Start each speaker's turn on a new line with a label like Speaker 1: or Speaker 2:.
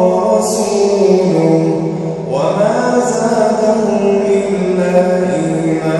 Speaker 1: ورسوله وما زادهم إلا إيمانا.